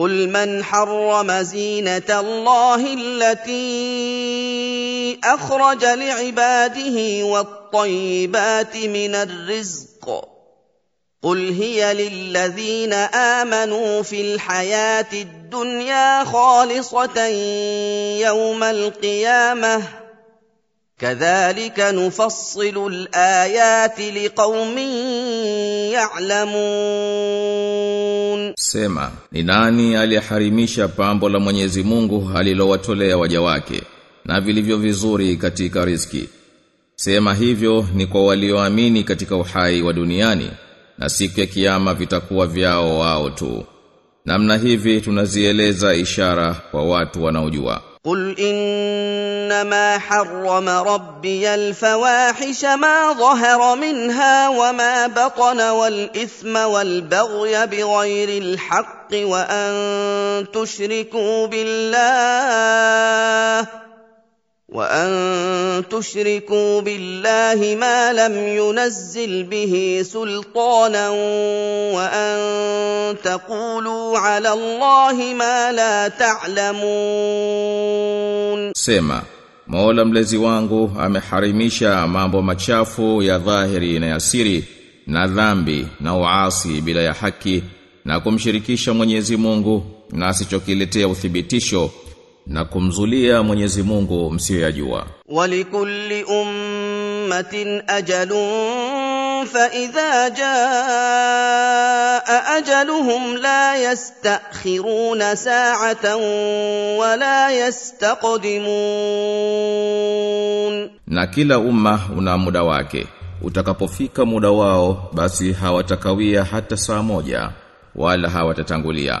قل من حرم زينه الله التي اخرج لعباده والطيبات من الرزق قل هي للذين امنوا في الحياة الدنيا خالصه يوم القيامه كذلك نفصل الايات لقوم يعلمون Sema, ni nani aliyeharimisha pambo la Mwenyezi Mungu alilowatolea waja wake na vilivyo vizuri katika riziki? Sema hivyo ni kwa walioamini katika uhai wa duniani na siku ya kiyama vitakuwa vyao wao tu. Namna hivi tunazieleza ishara kwa watu wanaojua. قل انما حرم ربي الفواحش ما ظهر منها وما بطن والاثم والبغي بغير الحق وان تشركوا بالله وان تشركوا بالله ما لم ينزل به سلطانا وان تقولوا على الله ما لا تعلمون Sema, Mola mlezi wangu ameharimisha mambo machafu ya dhahiri na ya siri na dhambi na uasi bila ya haki na kumshirikisha Mwenyezi Mungu na asichokiletea uthibitisho na kumzulia Mwenyezi Mungu msiyoyajua. Walikulli ummatin ajalun fa idha jaa ajaluhum la yastakhiruna sa'atan wa la yastaqdimun, na kila umma una muda wake. Utakapofika muda wao, basi hawatakawia hata saa moja wala hawatatangulia.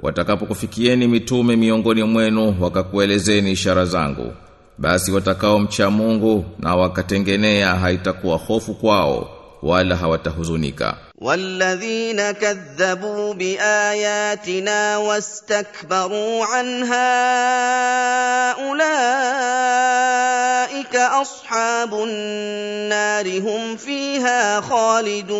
watakapokufikieni mitume miongoni mwenu wakakuelezeni ishara zangu, basi watakao mcha Mungu na wakatengenea haitakuwa hofu kwao wala hawatahuzunika. والذين كذبوا باياتنا واستكبروا عنها اولئك اصحاب النار هم فيها خالدون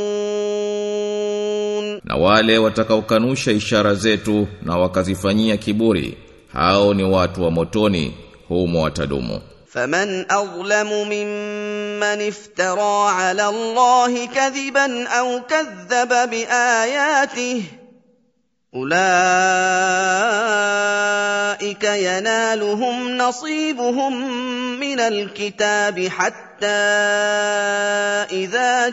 Na wale watakaokanusha ishara zetu na wakazifanyia kiburi, hao ni watu wa motoni, humo watadumu. فمن اظلم ممن افترى على الله كذبا أو كذب باياته أولئك ينالهم نصيبهم من الكتاب حتى إذا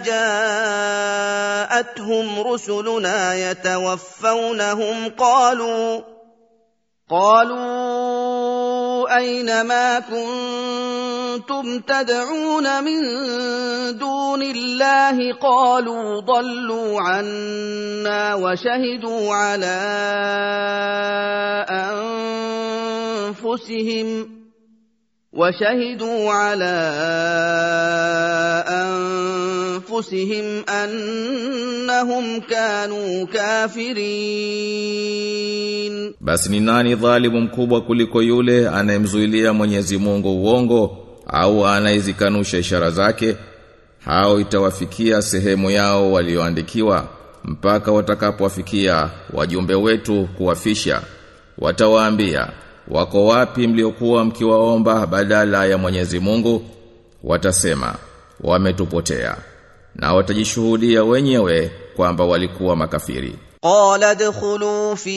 جاءتهم رسلنا يتوفونهم قالوا قالوا أين ما كنتم تدعون من دون الله قالوا ضلوا عنا وشهدوا على أنفسهم وشهدوا على أنفسهم أنهم كانوا كافرين. Basi ni nani dhalimu mkubwa kuliko yule anayemzuilia Mwenyezi Mungu uongo? au anayezikanusha ishara zake hao itawafikia sehemu yao walioandikiwa mpaka watakapowafikia wajumbe wetu kuwafisha. Watawaambia wako wapi mliokuwa mkiwaomba badala ya Mwenyezi Mungu? Watasema wametupotea. Na watajishuhudia wenyewe kwamba walikuwa makafiri. Qala dkhulu fi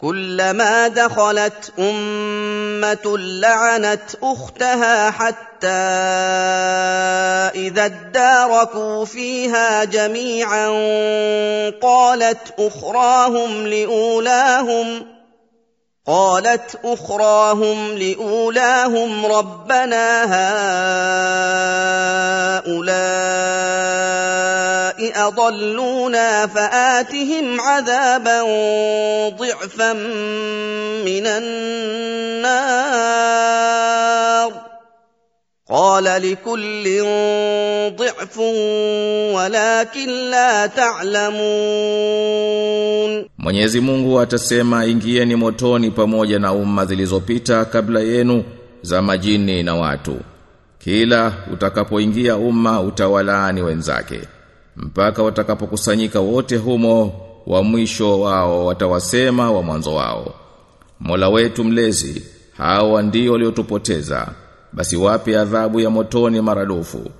كلما دخلت أمة لعنت أختها حتى إذا اداركوا فيها جميعا قالت أخراهم لأولاهم قالت أخراهم لأولاهم ربنا هؤلاء اضلونا فاتهم عذابا ضعفا من النار قال لكل ضعف ولكن لا تعلمون Mwenyezi Mungu atasema ingieni motoni pamoja na umma zilizopita kabla yenu za majini na watu. Kila utakapoingia umma utawalaani wenzake mpaka watakapokusanyika wote humo wa mwisho wao watawasema wa mwanzo wao. Mola wetu mlezi hawa ndio waliotupoteza basi wape adhabu ya motoni maradufu.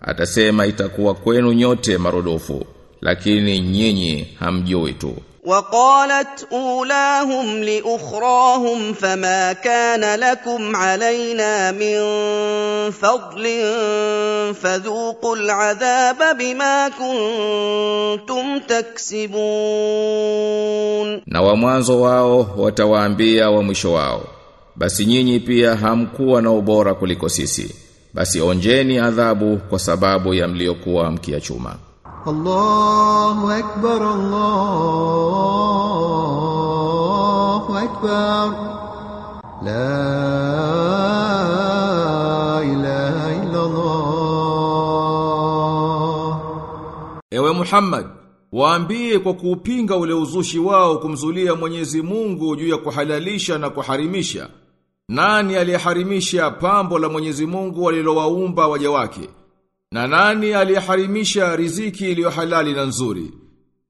Atasema itakuwa kwenu nyote marudufu lakini nyinyi hamjui tu. وقالت اولاهم لاخراهم فما كان لكم علينا من فضل فذوقوا العذاب بما كنتم تكسبون Na wa mwanzo wao watawaambia wa mwisho wao. Basi nyinyi pia hamkuwa na ubora kuliko sisi. Basi onjeni adhabu kwa sababu ya mliokuwa mkiachuma. الله أكبر الله أكبر لا إله إلا الله Ewe Muhammad, waambie kwa kuupinga ule uzushi wao kumzulia Mwenyezi Mungu juu ya kuhalalisha na kuharimisha. Nani aliyeharimisha pambo la Mwenyezi Mungu alilowaumba waja wake? Na nani aliyeharimisha riziki iliyo halali na nzuri?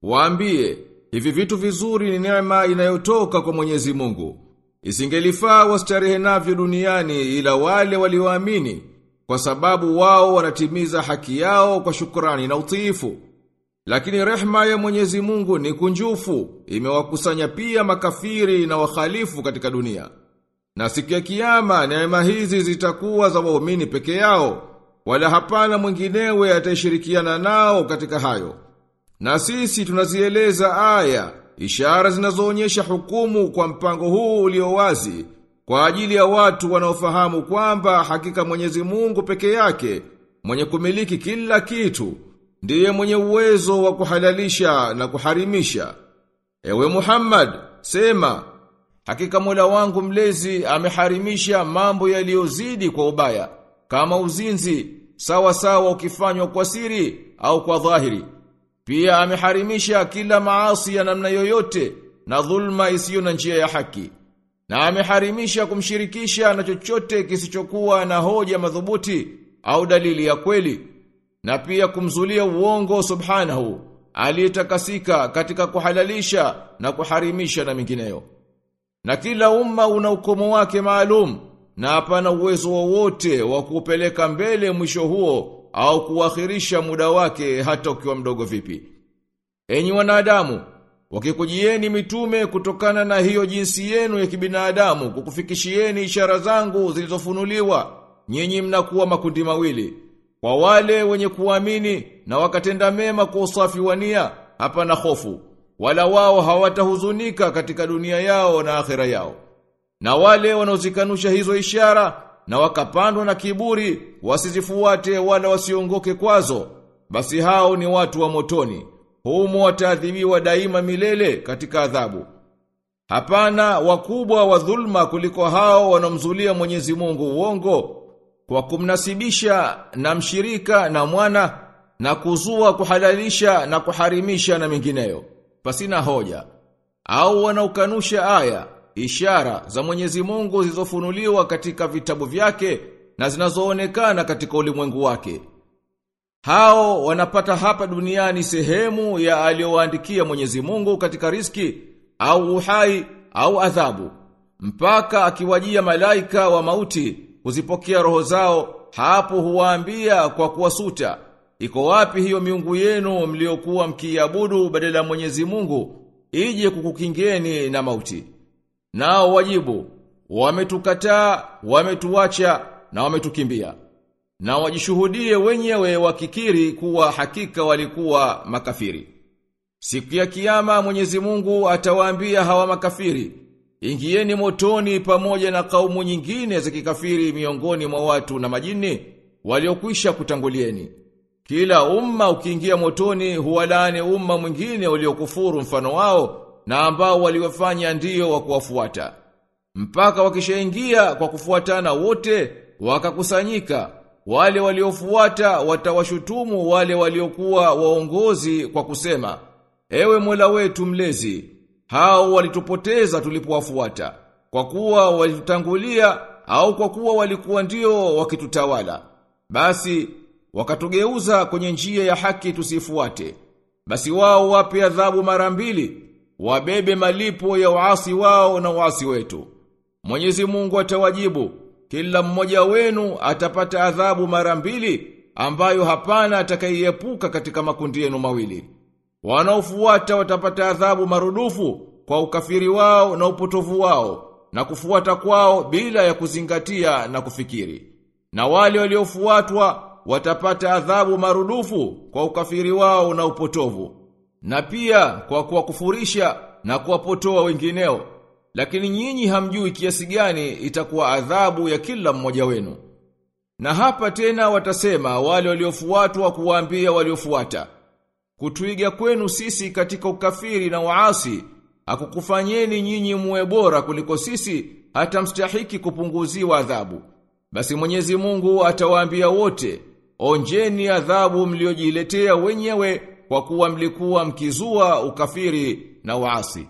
Waambie, hivi vitu vizuri ni neema inayotoka kwa Mwenyezi Mungu. Isingelifaa wastarehe navyo duniani ila wale walioamini kwa sababu wao wanatimiza haki yao kwa shukrani na utiifu. Lakini rehma ya Mwenyezi Mungu ni kunjufu, imewakusanya pia makafiri na wakhalifu katika dunia. Na siku ya kiyama neema hizi zitakuwa za waumini peke yao, wala hapana mwinginewe atashirikiana nao katika hayo. Na sisi tunazieleza aya, ishara zinazoonyesha hukumu kwa mpango huu ulio wazi kwa ajili ya watu wanaofahamu kwamba hakika Mwenyezi Mungu peke yake mwenye kumiliki kila kitu ndiye mwenye uwezo wa kuhalalisha na kuharimisha. Ewe Muhammad, sema, hakika Mola wangu mlezi ameharimisha mambo yaliyozidi kwa ubaya, kama uzinzi, sawa sawa ukifanywa kwa siri au kwa dhahiri. Pia ameharimisha kila maasi ya namna yoyote na dhulma isiyo na njia ya haki. Na ameharimisha kumshirikisha na chochote kisichokuwa na hoja madhubuti au dalili ya kweli. Na pia kumzulia uongo subhanahu, aliyetakasika katika kuhalalisha na kuharimisha na mingineyo. Na kila umma una ukomo wake maalum na hapana uwezo wowote wa kupeleka mbele mwisho huo au kuakhirisha muda wake hata ukiwa mdogo vipi. Enyi wanadamu, wakikujieni mitume kutokana na hiyo jinsi yenu ya kibinadamu kukufikishieni ishara zangu zilizofunuliwa, nyinyi mnakuwa makundi mawili. Kwa wale wenye kuamini na wakatenda mema kwa usafi wa nia, hapana hofu, wala wao hawatahuzunika katika dunia yao na akhera yao. Na wale wanaozikanusha hizo ishara na wakapandwa na kiburi wasizifuate wala wasiongoke kwazo, basi hao ni watu wa motoni. Humo wataadhibiwa daima milele katika adhabu. Hapana wakubwa wa dhulma kuliko hao wanaomzulia Mwenyezi Mungu uongo kwa kumnasibisha na mshirika na mwana na kuzua kuhalalisha na kuharimisha na mengineyo pasina hoja au wanaokanusha aya ishara za Mwenyezi Mungu zilizofunuliwa katika vitabu vyake na zinazoonekana katika ulimwengu wake. Hao wanapata hapa duniani sehemu ya aliyowaandikia Mwenyezi Mungu katika riski au uhai au adhabu mpaka akiwajia malaika wa mauti kuzipokea roho zao hapo huwaambia kwa kuwasuta iko wapi hiyo miungu yenu mliokuwa mkiabudu badala ya Mwenyezi Mungu ije kukukingeni na mauti Nao wajibu, wametukataa, wametuacha na wametukimbia. Na wajishuhudie wenyewe wakikiri kuwa hakika walikuwa makafiri. Siku ya kiyama Mwenyezi Mungu atawaambia hawa makafiri, ingieni motoni pamoja na kaumu nyingine za kikafiri miongoni mwa watu na majini waliokwisha kutangulieni. Kila umma ukiingia motoni huwalaani umma mwingine uliokufuru mfano wao na ambao waliwafanya ndiyo wa kuwafuata. Mpaka wakishaingia kwa kufuatana wote wakakusanyika. Wale waliofuata watawashutumu wale waliokuwa waongozi kwa kusema Ewe Mola wetu mlezi hao walitupoteza tulipowafuata. Kwa kuwa walitutangulia au kwa kuwa walikuwa ndio wakitutawala. Basi wakatugeuza kwenye njia ya haki tusifuate. Basi wao wape adhabu mara mbili wabebe malipo ya uasi wao na uasi wetu Mwenyezi Mungu atawajibu kila mmoja wenu atapata adhabu mara mbili ambayo hapana atakayeepuka katika makundi yenu mawili. Wanaofuata watapata adhabu marudufu kwa ukafiri wao na upotovu wao na kufuata kwao bila ya kuzingatia na kufikiri. Na wale waliofuatwa watapata adhabu marudufu kwa ukafiri wao na upotovu. Na pia kwa kuwakufurisha na kuwapotoa wengineo lakini nyinyi hamjui kiasi gani itakuwa adhabu ya kila mmoja wenu. Na hapa tena watasema wale waliofuatwa kuwaambia waliofuata. Kutuiga kwenu sisi katika ukafiri na waasi, hakukufanyeni nyinyi muwe bora kuliko sisi, hata mstahiki kupunguziwa adhabu. Basi Mwenyezi Mungu atawaambia wote, onjeni adhabu mliojiletea wenyewe kwa kuwa mlikuwa mkizua ukafiri na waasi.